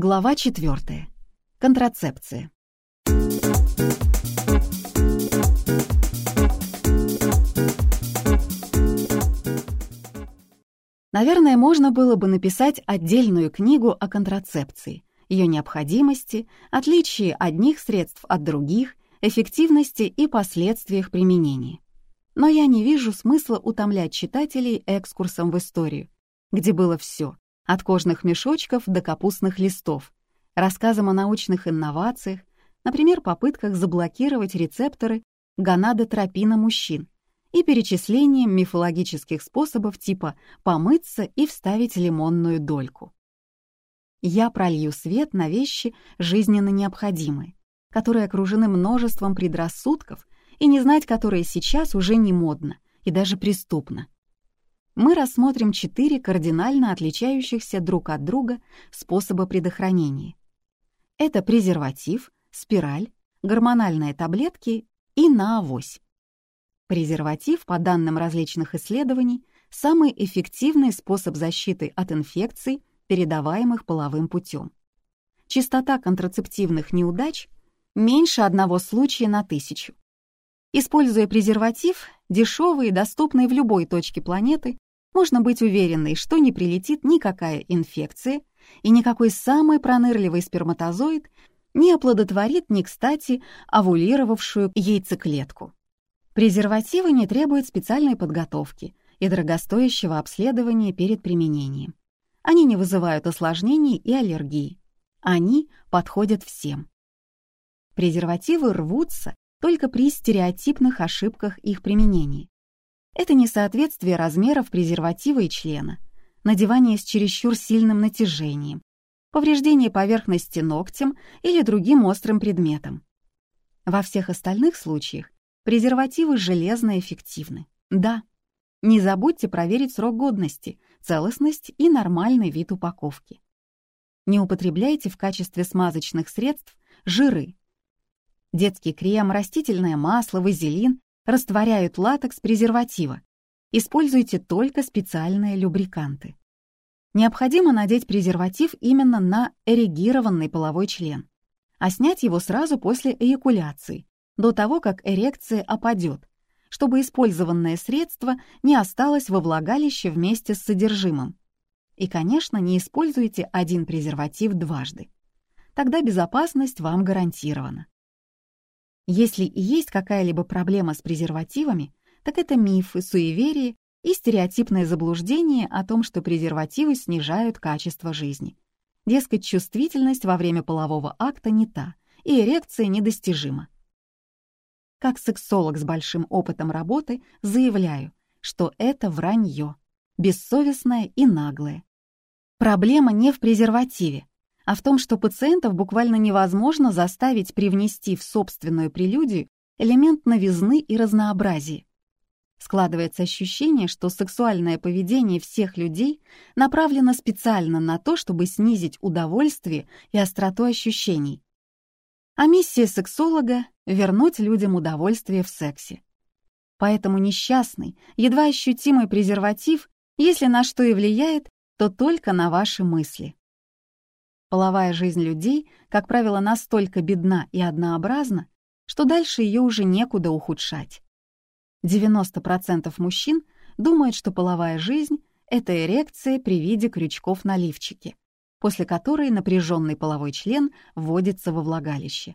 Глава 4. Контрацепция. Наверное, можно было бы написать отдельную книгу о контрацепции, ее необходимости, отличии одних средств от других, эффективности и последствиях применения. Но я не вижу смысла утомлять читателей экскурсом в историю, где было все от кожных мешочков до капустных листов, рассказом о научных инновациях, например, попытках заблокировать рецепторы гонадотропина мужчин и перечислением мифологических способов типа помыться и вставить лимонную дольку. Я пролью свет на вещи жизненно необходимые, которые окружены множеством предрассудков и не знать которые сейчас уже не модно и даже преступно мы рассмотрим четыре кардинально отличающихся друг от друга способа предохранения. Это презерватив, спираль, гормональные таблетки и наавось. Презерватив, по данным различных исследований, самый эффективный способ защиты от инфекций, передаваемых половым путем. Частота контрацептивных неудач меньше одного случая на тысячу. Используя презерватив, дешевый и доступный в любой точке планеты, можно быть уверенной, что не прилетит никакая инфекция, и никакой самый пронырливый сперматозоид не оплодотворит не кстати овулировавшую яйцеклетку. Презервативы не требуют специальной подготовки и дорогостоящего обследования перед применением. Они не вызывают осложнений и аллергии. Они подходят всем. Презервативы рвутся только при стереотипных ошибках их применения. Это несоответствие размеров презерватива и члена, надевание с чересчур сильным натяжением, повреждение поверхности ногтем или другим острым предметом. Во всех остальных случаях презервативы железно эффективны. Да, не забудьте проверить срок годности, целостность и нормальный вид упаковки. Не употребляйте в качестве смазочных средств жиры. Детский крем, растительное масло, вазелин растворяют латекс презерватива. Используйте только специальные любриканты. Необходимо надеть презерватив именно на эрегированный половой член, а снять его сразу после эякуляции, до того, как эрекция опадет, чтобы использованное средство не осталось во влагалище вместе с содержимым. И, конечно, не используйте один презерватив дважды. Тогда безопасность вам гарантирована. Если и есть какая-либо проблема с презервативами, так это мифы, суеверия и стереотипное заблуждение о том, что презервативы снижают качество жизни. Дескать, чувствительность во время полового акта не та, и эрекция недостижима. Как сексолог с большим опытом работы заявляю, что это вранье, бессовестное и наглое. Проблема не в презервативе, а в том, что пациентов буквально невозможно заставить привнести в собственную прелюдию элемент новизны и разнообразия. Складывается ощущение, что сексуальное поведение всех людей направлено специально на то, чтобы снизить удовольствие и остроту ощущений. А миссия сексолога — вернуть людям удовольствие в сексе. Поэтому несчастный, едва ощутимый презерватив, если на что и влияет, то только на ваши мысли. Половая жизнь людей, как правило, настолько бедна и однообразна, что дальше ее уже некуда ухудшать. 90% мужчин думают, что половая жизнь — это эрекция при виде крючков на лифчике, после которой напряженный половой член вводится во влагалище.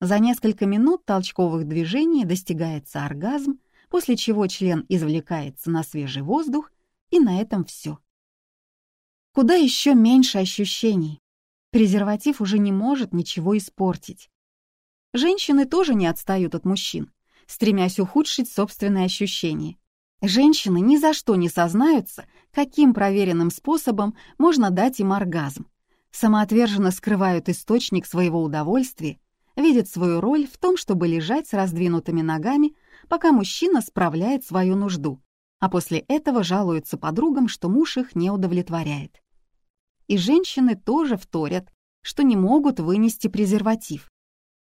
За несколько минут толчковых движений достигается оргазм, после чего член извлекается на свежий воздух, и на этом все. Куда еще меньше ощущений. Презерватив уже не может ничего испортить. Женщины тоже не отстают от мужчин, стремясь ухудшить собственные ощущения. Женщины ни за что не сознаются, каким проверенным способом можно дать им оргазм. Самоотверженно скрывают источник своего удовольствия, видят свою роль в том, чтобы лежать с раздвинутыми ногами, пока мужчина справляет свою нужду, а после этого жалуются подругам, что муж их не удовлетворяет и женщины тоже вторят, что не могут вынести презерватив,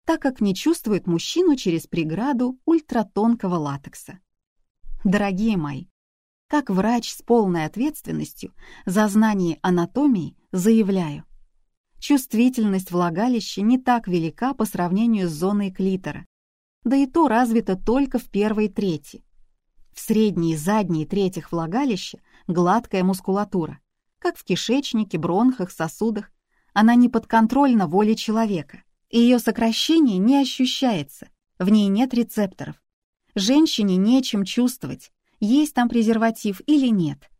так как не чувствуют мужчину через преграду ультратонкого латекса. Дорогие мои, как врач с полной ответственностью за знание анатомии заявляю, Чувствительность влагалища не так велика по сравнению с зоной клитора, да и то развита только в первой трети. В средней и задней третьих влагалища гладкая мускулатура, как в кишечнике, бронхах, сосудах. Она не подконтрольна воле человека, и ее сокращение не ощущается, в ней нет рецепторов. Женщине нечем чувствовать, есть там презерватив или нет.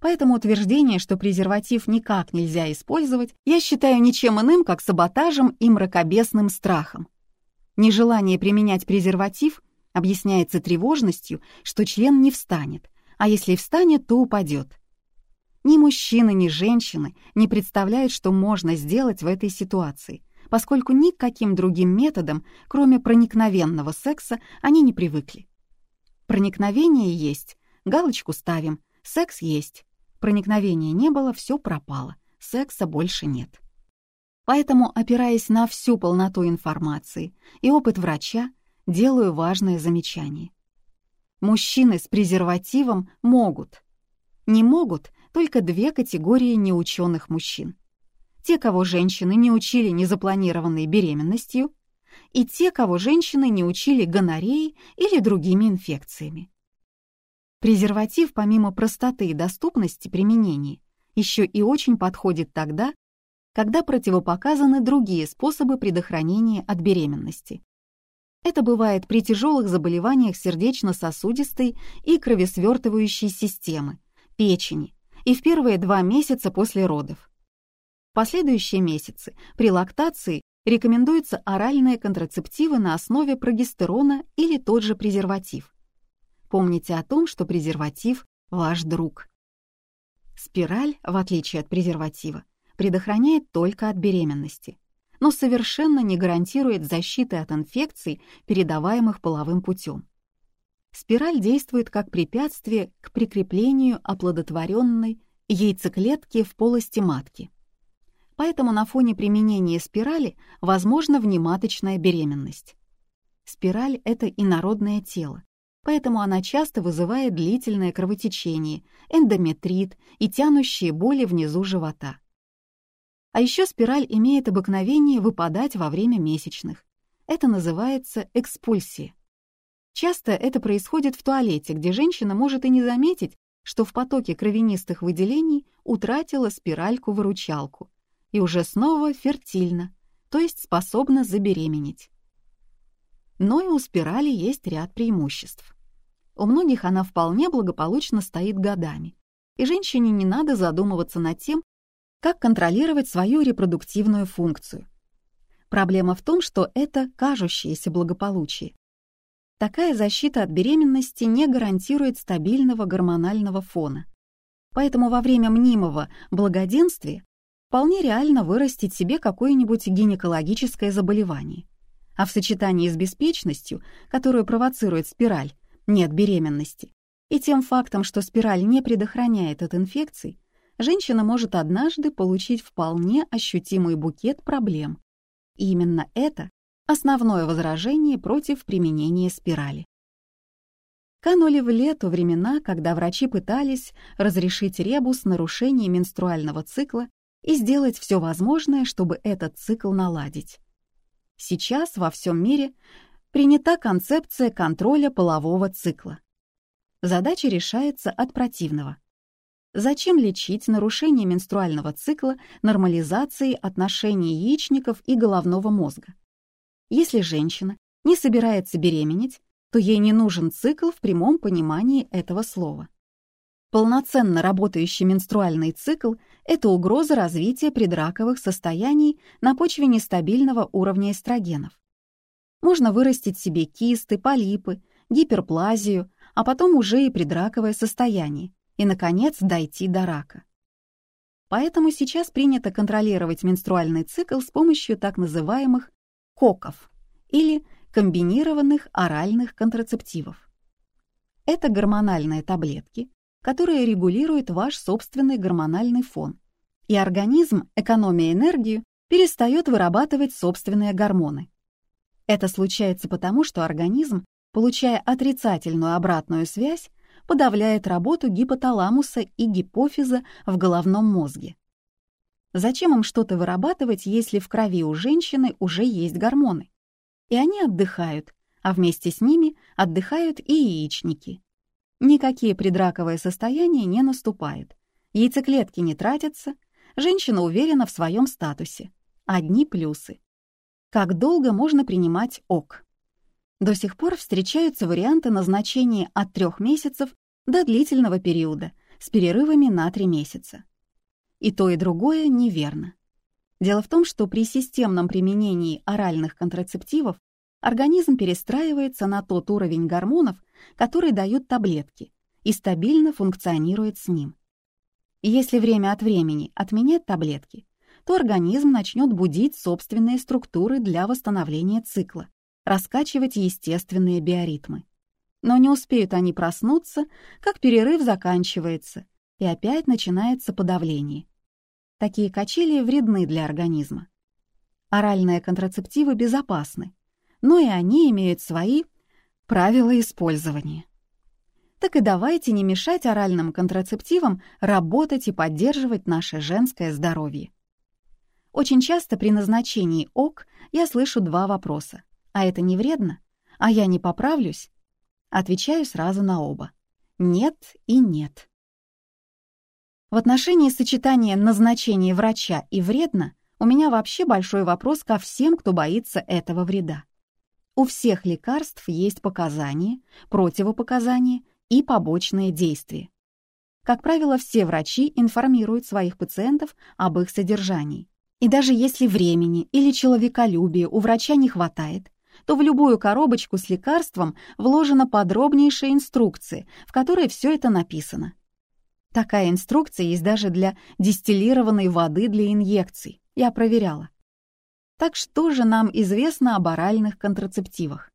Поэтому утверждение, что презерватив никак нельзя использовать, я считаю ничем иным, как саботажем и мракобесным страхом. Нежелание применять презерватив объясняется тревожностью, что член не встанет, а если встанет, то упадет. Ни мужчины, ни женщины не представляют, что можно сделать в этой ситуации, поскольку никаким другим методом, кроме проникновенного секса, они не привыкли. Проникновение есть, галочку ставим, секс есть. Проникновения не было, все пропало, секса больше нет. Поэтому, опираясь на всю полноту информации и опыт врача, делаю важное замечание. Мужчины с презервативом могут. Не могут только две категории неученых мужчин. Те, кого женщины не учили незапланированной беременностью, и те, кого женщины не учили гонореей или другими инфекциями. Презерватив, помимо простоты и доступности применения, еще и очень подходит тогда, когда противопоказаны другие способы предохранения от беременности. Это бывает при тяжелых заболеваниях сердечно-сосудистой и кровесвертывающей системы, печени и в первые два месяца после родов. В последующие месяцы при лактации рекомендуются оральные контрацептивы на основе прогестерона или тот же презерватив. Помните о том, что презерватив – ваш друг. Спираль, в отличие от презерватива, предохраняет только от беременности, но совершенно не гарантирует защиты от инфекций, передаваемых половым путем. Спираль действует как препятствие к прикреплению оплодотворенной яйцеклетки в полости матки поэтому на фоне применения спирали возможна внематочная беременность. Спираль — это инородное тело, поэтому она часто вызывает длительное кровотечение, эндометрит и тянущие боли внизу живота. А еще спираль имеет обыкновение выпадать во время месячных. Это называется экспульсия. Часто это происходит в туалете, где женщина может и не заметить, что в потоке кровянистых выделений утратила спиральку-выручалку, и уже снова фертильна, то есть способна забеременеть. Но и у спирали есть ряд преимуществ. У многих она вполне благополучно стоит годами, и женщине не надо задумываться над тем, как контролировать свою репродуктивную функцию. Проблема в том, что это кажущееся благополучие. Такая защита от беременности не гарантирует стабильного гормонального фона. Поэтому во время мнимого благоденствия вполне реально вырастить себе какое-нибудь гинекологическое заболевание. А в сочетании с беспечностью, которую провоцирует спираль, нет беременности, и тем фактом, что спираль не предохраняет от инфекций, женщина может однажды получить вполне ощутимый букет проблем. И именно это основное возражение против применения спирали. Канули в лету времена, когда врачи пытались разрешить ребус нарушения менструального цикла и сделать все возможное, чтобы этот цикл наладить. Сейчас во всем мире принята концепция контроля полового цикла. Задача решается от противного. Зачем лечить нарушение менструального цикла нормализацией отношений яичников и головного мозга? Если женщина не собирается беременеть, то ей не нужен цикл в прямом понимании этого слова. Полноценно работающий менструальный цикл – это угроза развития предраковых состояний на почве нестабильного уровня эстрогенов. Можно вырастить себе кисты, полипы, гиперплазию, а потом уже и предраковое состояние, и, наконец, дойти до рака. Поэтому сейчас принято контролировать менструальный цикл с помощью так называемых КОКов или комбинированных оральных контрацептивов. Это гормональные таблетки, которая регулирует ваш собственный гормональный фон. И организм, экономия энергию, перестает вырабатывать собственные гормоны. Это случается потому, что организм, получая отрицательную обратную связь, подавляет работу гипоталамуса и гипофиза в головном мозге. Зачем им что-то вырабатывать, если в крови у женщины уже есть гормоны? И они отдыхают, а вместе с ними отдыхают и яичники. Никакие предраковые состояния не наступают. Яйцеклетки не тратятся, женщина уверена в своем статусе. Одни плюсы. Как долго можно принимать ок? До сих пор встречаются варианты назначения от трех месяцев до длительного периода с перерывами на три месяца. И то, и другое неверно. Дело в том, что при системном применении оральных контрацептивов организм перестраивается на тот уровень гормонов, который дают таблетки, и стабильно функционирует с ним. Если время от времени отменять таблетки, то организм начнет будить собственные структуры для восстановления цикла, раскачивать естественные биоритмы. Но не успеют они проснуться, как перерыв заканчивается, и опять начинается подавление. Такие качели вредны для организма. Оральные контрацептивы безопасны, но и они имеют свои правила использования. Так и давайте не мешать оральным контрацептивам работать и поддерживать наше женское здоровье. Очень часто при назначении ОК я слышу два вопроса. А это не вредно? А я не поправлюсь? Отвечаю сразу на оба. Нет и нет. В отношении сочетания назначения врача и вредно у меня вообще большой вопрос ко всем, кто боится этого вреда. У всех лекарств есть показания, противопоказания и побочные действия. Как правило, все врачи информируют своих пациентов об их содержании. И даже если времени или человеколюбия у врача не хватает, то в любую коробочку с лекарством вложена подробнейшая инструкция, в которой все это написано. Такая инструкция есть даже для дистиллированной воды для инъекций. Я проверяла. Так что же нам известно об оральных контрацептивах?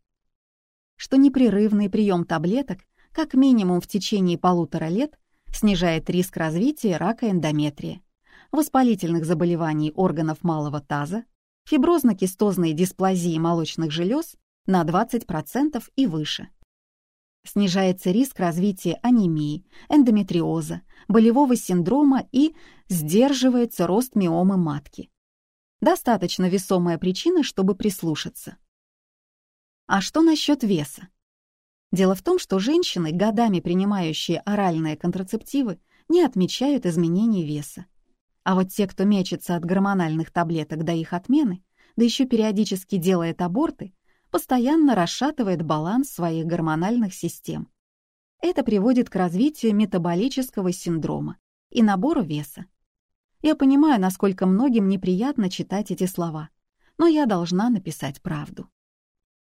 Что непрерывный прием таблеток как минимум в течение полутора лет снижает риск развития рака эндометрия, воспалительных заболеваний органов малого таза, фиброзно-кистозной дисплазии молочных желез на 20% и выше. Снижается риск развития анемии, эндометриоза, болевого синдрома и сдерживается рост миомы матки. Достаточно весомая причина, чтобы прислушаться. А что насчет веса? Дело в том, что женщины, годами принимающие оральные контрацептивы, не отмечают изменений веса. А вот те, кто мечется от гормональных таблеток до их отмены, да еще периодически делает аборты, постоянно расшатывает баланс своих гормональных систем. Это приводит к развитию метаболического синдрома и набору веса. Я понимаю, насколько многим неприятно читать эти слова, но я должна написать правду.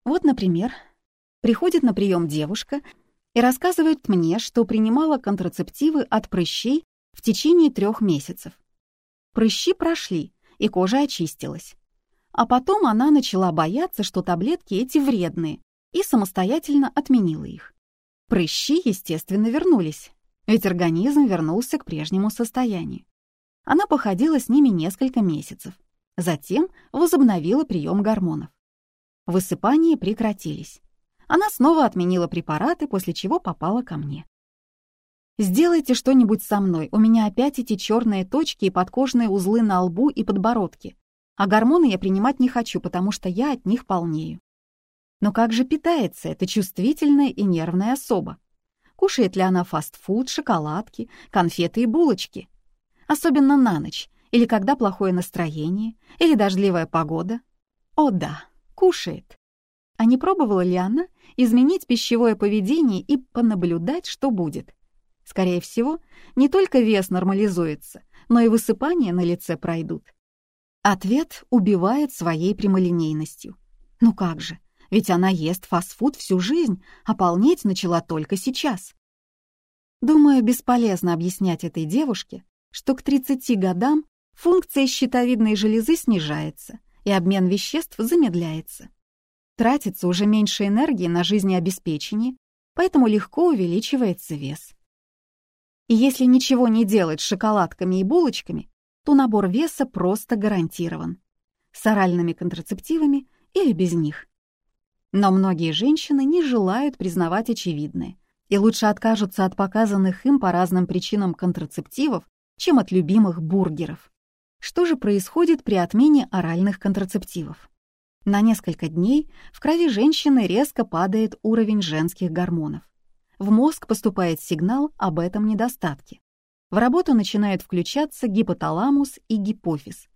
Вот, например, приходит на прием девушка и рассказывает мне, что принимала контрацептивы от прыщей в течение трех месяцев. Прыщи прошли, и кожа очистилась. А потом она начала бояться, что таблетки эти вредные, и самостоятельно отменила их. Прыщи, естественно, вернулись, ведь организм вернулся к прежнему состоянию. Она походила с ними несколько месяцев, затем возобновила прием гормонов. Высыпания прекратились. Она снова отменила препараты, после чего попала ко мне. «Сделайте что-нибудь со мной, у меня опять эти черные точки и подкожные узлы на лбу и подбородке. А гормоны я принимать не хочу, потому что я от них полнею. Но как же питается эта чувствительная и нервная особа? Кушает ли она фастфуд, шоколадки, конфеты и булочки? Особенно на ночь, или когда плохое настроение, или дождливая погода? О да, кушает. А не пробовала ли она изменить пищевое поведение и понаблюдать, что будет? Скорее всего, не только вес нормализуется, но и высыпания на лице пройдут. Ответ убивает своей прямолинейностью. Ну как же, ведь она ест фастфуд всю жизнь, а полнеть начала только сейчас. Думаю, бесполезно объяснять этой девушке, что к 30 годам функция щитовидной железы снижается, и обмен веществ замедляется. Тратится уже меньше энергии на жизнеобеспечение, поэтому легко увеличивается вес. И если ничего не делать с шоколадками и булочками, то набор веса просто гарантирован. С оральными контрацептивами или без них. Но многие женщины не желают признавать очевидное и лучше откажутся от показанных им по разным причинам контрацептивов, чем от любимых бургеров. Что же происходит при отмене оральных контрацептивов? На несколько дней в крови женщины резко падает уровень женских гормонов. В мозг поступает сигнал об этом недостатке. В работу начинают включаться гипоталамус и гипофиз.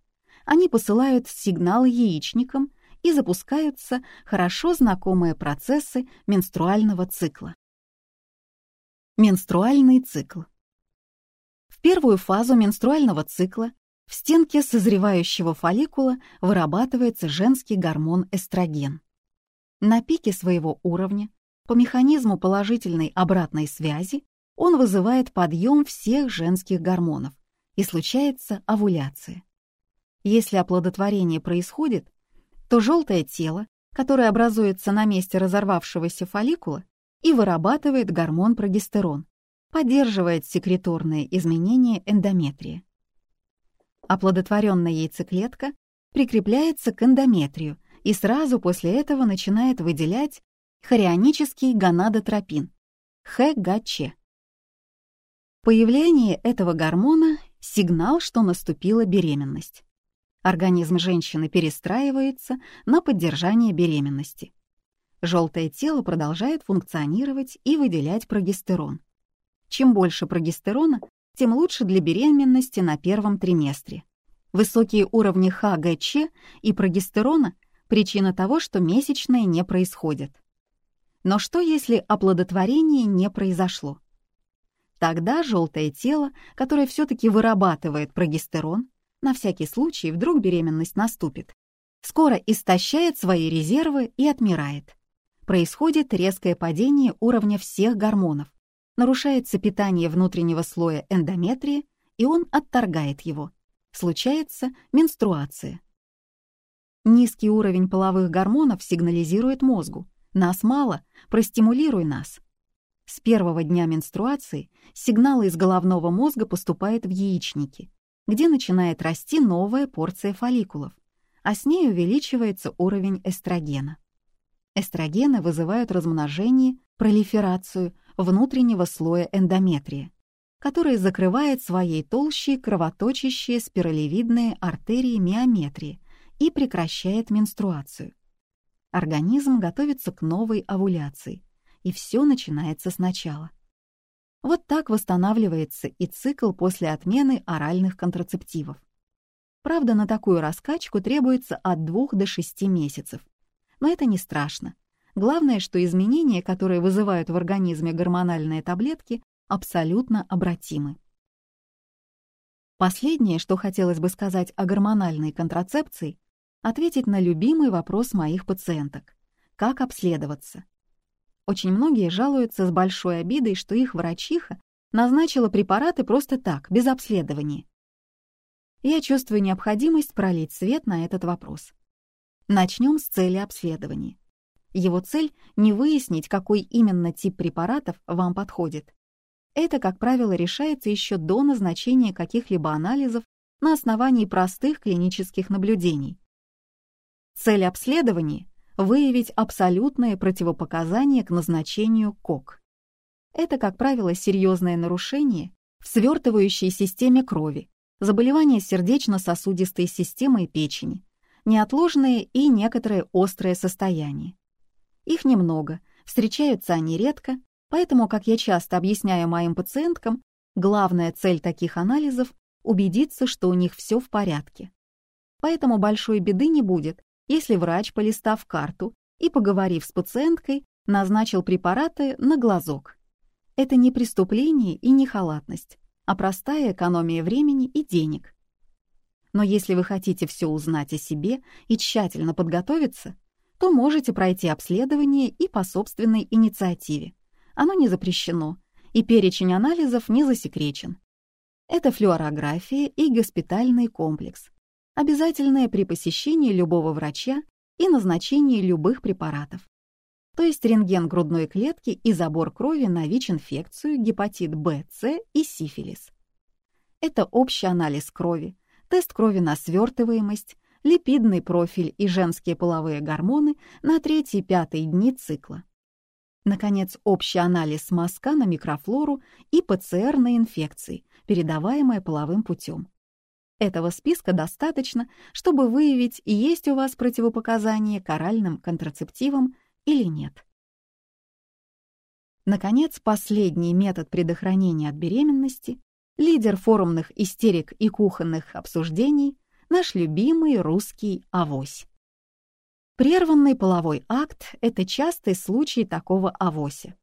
Они посылают сигналы яичникам и запускаются хорошо знакомые процессы менструального цикла. Менструальный цикл. В первую фазу менструального цикла в стенке созревающего фолликула вырабатывается женский гормон эстроген. На пике своего уровня, по механизму положительной обратной связи, он вызывает подъем всех женских гормонов и случается овуляция. Если оплодотворение происходит, то желтое тело, которое образуется на месте разорвавшегося фолликула, и вырабатывает гормон прогестерон, поддерживает секреторные изменения эндометрия. Оплодотворенная яйцеклетка прикрепляется к эндометрию и сразу после этого начинает выделять хорионический гонадотропин – ХГЧ. Появление этого гормона – сигнал, что наступила беременность. Организм женщины перестраивается на поддержание беременности. Желтое тело продолжает функционировать и выделять прогестерон. Чем больше прогестерона, тем лучше для беременности на первом триместре. Высокие уровни ХГЧ и прогестерона – причина того, что месячные не происходят. Но что, если оплодотворение не произошло? Тогда желтое тело, которое все-таки вырабатывает прогестерон, на всякий случай вдруг беременность наступит, скоро истощает свои резервы и отмирает. Происходит резкое падение уровня всех гормонов, нарушается питание внутреннего слоя эндометрия, и он отторгает его. Случается менструация. Низкий уровень половых гормонов сигнализирует мозгу «Нас мало, простимулируй нас». С первого дня менструации сигналы из головного мозга поступают в яичники, где начинает расти новая порция фолликулов, а с ней увеличивается уровень эстрогена. Эстрогены вызывают размножение, пролиферацию внутреннего слоя эндометрия, который закрывает своей толщей кровоточащие спиралевидные артерии миометрии и прекращает менструацию. Организм готовится к новой овуляции, и все начинается сначала. Вот так восстанавливается и цикл после отмены оральных контрацептивов. Правда, на такую раскачку требуется от 2 до 6 месяцев. Но это не страшно. Главное, что изменения, которые вызывают в организме гормональные таблетки, абсолютно обратимы. Последнее, что хотелось бы сказать о гормональной контрацепции, ответить на любимый вопрос моих пациенток — как обследоваться. Очень многие жалуются с большой обидой, что их врачиха назначила препараты просто так, без обследования. Я чувствую необходимость пролить свет на этот вопрос. Начнем с цели обследования. Его цель — не выяснить, какой именно тип препаратов вам подходит. Это, как правило, решается еще до назначения каких-либо анализов на основании простых клинических наблюдений. Цель обследования — выявить абсолютное противопоказание к назначению КОК. Это, как правило, серьезное нарушение в свертывающей системе крови, заболевание сердечно-сосудистой системы и печени, неотложные и некоторые острые состояния. Их немного, встречаются они редко, поэтому, как я часто объясняю моим пациенткам, главная цель таких анализов — убедиться, что у них все в порядке. Поэтому большой беды не будет, если врач, полистав карту и поговорив с пациенткой, назначил препараты на глазок. Это не преступление и не халатность, а простая экономия времени и денег. Но если вы хотите все узнать о себе и тщательно подготовиться, то можете пройти обследование и по собственной инициативе. Оно не запрещено, и перечень анализов не засекречен. Это флюорография и госпитальный комплекс, обязательные при посещении любого врача и назначении любых препаратов. То есть рентген грудной клетки и забор крови на ВИЧ-инфекцию, гепатит Б, С и сифилис. Это общий анализ крови, тест крови на свертываемость, липидный профиль и женские половые гормоны на 3-5 дни цикла. Наконец, общий анализ мазка на микрофлору и ПЦР на инфекции, передаваемые половым путем. Этого списка достаточно, чтобы выявить, есть у вас противопоказания к оральным контрацептивам или нет. Наконец, последний метод предохранения от беременности, лидер форумных истерик и кухонных обсуждений, наш любимый русский авось. Прерванный половой акт — это частый случай такого авося.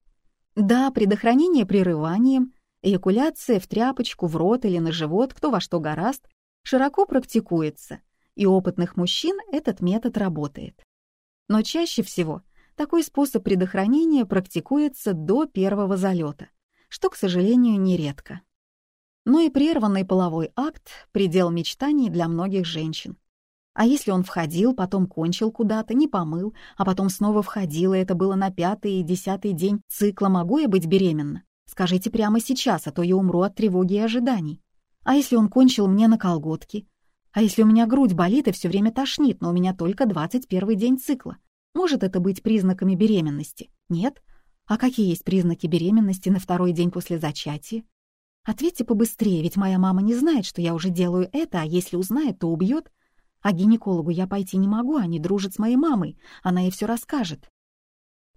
Да, предохранение прерыванием, эякуляция в тряпочку, в рот или на живот, кто во что гораст, широко практикуется, и опытных мужчин этот метод работает. Но чаще всего такой способ предохранения практикуется до первого залета, что, к сожалению, нередко. Но и прерванный половой акт — предел мечтаний для многих женщин. А если он входил, потом кончил куда-то, не помыл, а потом снова входил, и это было на пятый и десятый день цикла, могу я быть беременна? Скажите прямо сейчас, а то я умру от тревоги и ожиданий. А если он кончил мне на колготки? А если у меня грудь болит и все время тошнит, но у меня только 21 день цикла? Может это быть признаками беременности? Нет? А какие есть признаки беременности на второй день после зачатия? Ответьте побыстрее, ведь моя мама не знает, что я уже делаю это, а если узнает, то убьет. А гинекологу я пойти не могу, они дружат с моей мамой, она ей все расскажет.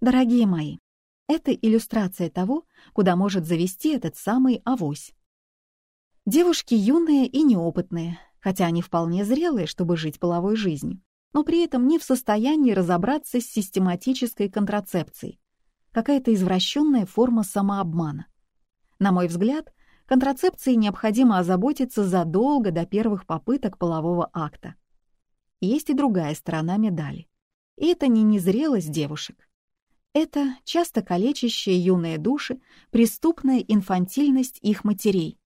Дорогие мои, это иллюстрация того, куда может завести этот самый авось. Девушки юные и неопытные, хотя они вполне зрелые, чтобы жить половой жизнью, но при этом не в состоянии разобраться с систематической контрацепцией. Какая-то извращенная форма самообмана. На мой взгляд, контрацепцией необходимо озаботиться задолго до первых попыток полового акта. Есть и другая сторона медали. И это не незрелость девушек. Это часто калечащие юные души, преступная инфантильность их матерей.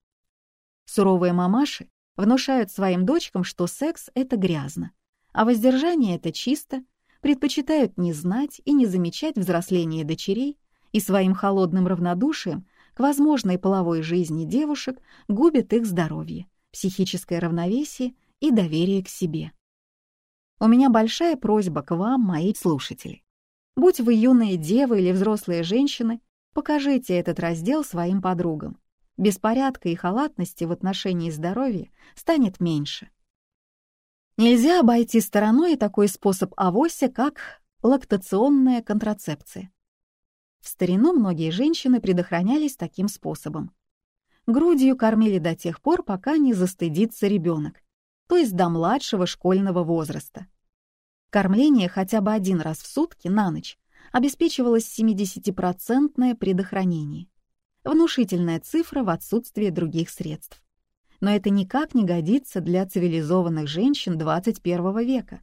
Суровые мамаши внушают своим дочкам, что секс — это грязно, а воздержание — это чисто, предпочитают не знать и не замечать взросление дочерей и своим холодным равнодушием к возможной половой жизни девушек губят их здоровье, психическое равновесие и доверие к себе. У меня большая просьба к вам, мои слушатели. Будь вы юные девы или взрослые женщины, покажите этот раздел своим подругам. Беспорядка и халатности в отношении здоровья станет меньше. Нельзя обойти стороной такой способ авося, как лактационная контрацепция. В старину многие женщины предохранялись таким способом. Грудью кормили до тех пор, пока не застыдится ребенок, то есть до младшего школьного возраста. Кормление хотя бы один раз в сутки на ночь обеспечивалось 70% предохранение. Внушительная цифра в отсутствие других средств. Но это никак не годится для цивилизованных женщин 21 века.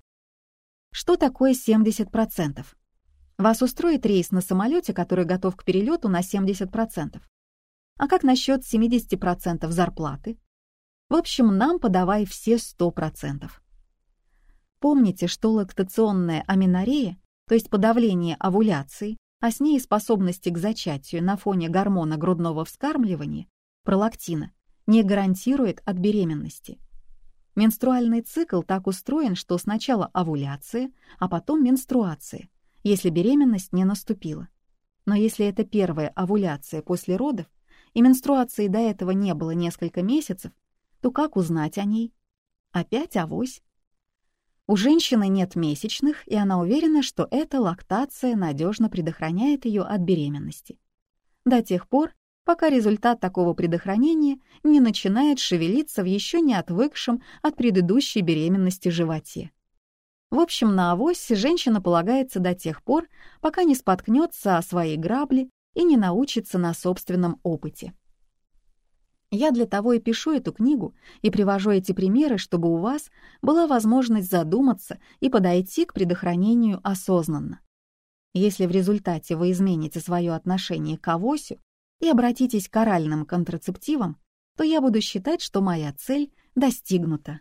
Что такое 70%? Вас устроит рейс на самолете, который готов к перелету на 70%. А как насчет 70% зарплаты? В общем, нам подавай все 100%. Помните, что лактационная аминорея, то есть подавление овуляции, а с ней способности к зачатию на фоне гормона грудного вскармливания, пролактина, не гарантирует от беременности. Менструальный цикл так устроен, что сначала овуляция, а потом менструация, если беременность не наступила. Но если это первая овуляция после родов, и менструации до этого не было несколько месяцев, то как узнать о ней? Опять авось. У женщины нет месячных, и она уверена, что эта лактация надежно предохраняет ее от беременности. До тех пор, пока результат такого предохранения не начинает шевелиться в еще не отвыкшем от предыдущей беременности животе. В общем, на авось женщина полагается до тех пор, пока не споткнется о своей грабли и не научится на собственном опыте. Я для того и пишу эту книгу и привожу эти примеры, чтобы у вас была возможность задуматься и подойти к предохранению осознанно. Если в результате вы измените свое отношение к авосю и обратитесь к оральным контрацептивам, то я буду считать, что моя цель достигнута.